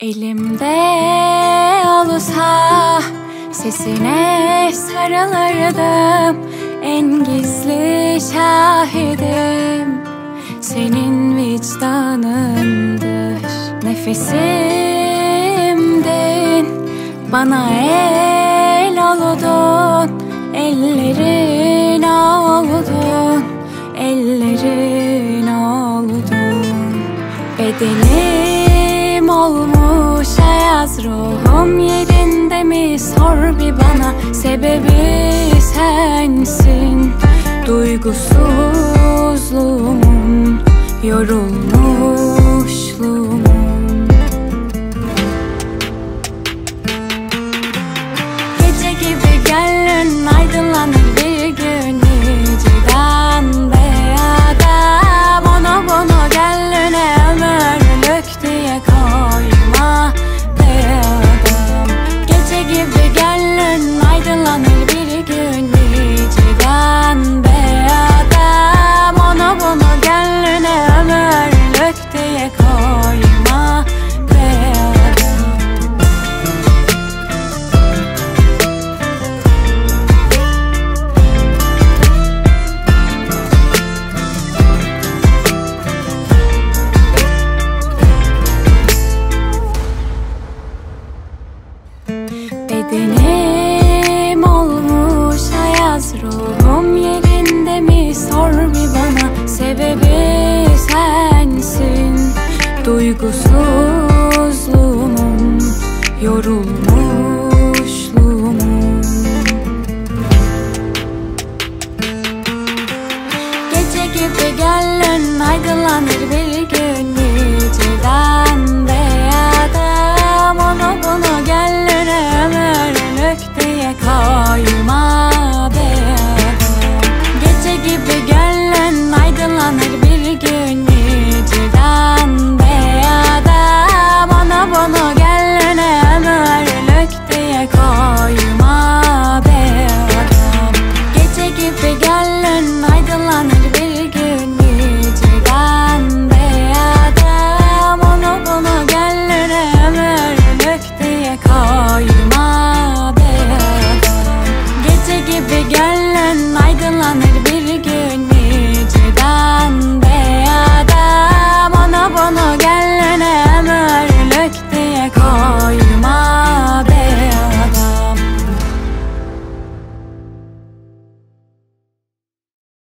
Elimde olsa sesine sarılırdım. En gizli şahidim senin vicdanındır. Nefesimdin bana el oldun. Ellerin oldun, ellerin oldun. Bedenim ayaz ruhum yerinde mi? Sor bir bana. Sebebi sensin. Duygusuzluğumun yorulmuşluğumun bedenim olmuş ayaz Ruhum yerinde mi? Sor bir bana Sebebi sensin. Duygusuzluğumun yorulmuşluğumun Gece gibi gel ön aydınlanır bir gece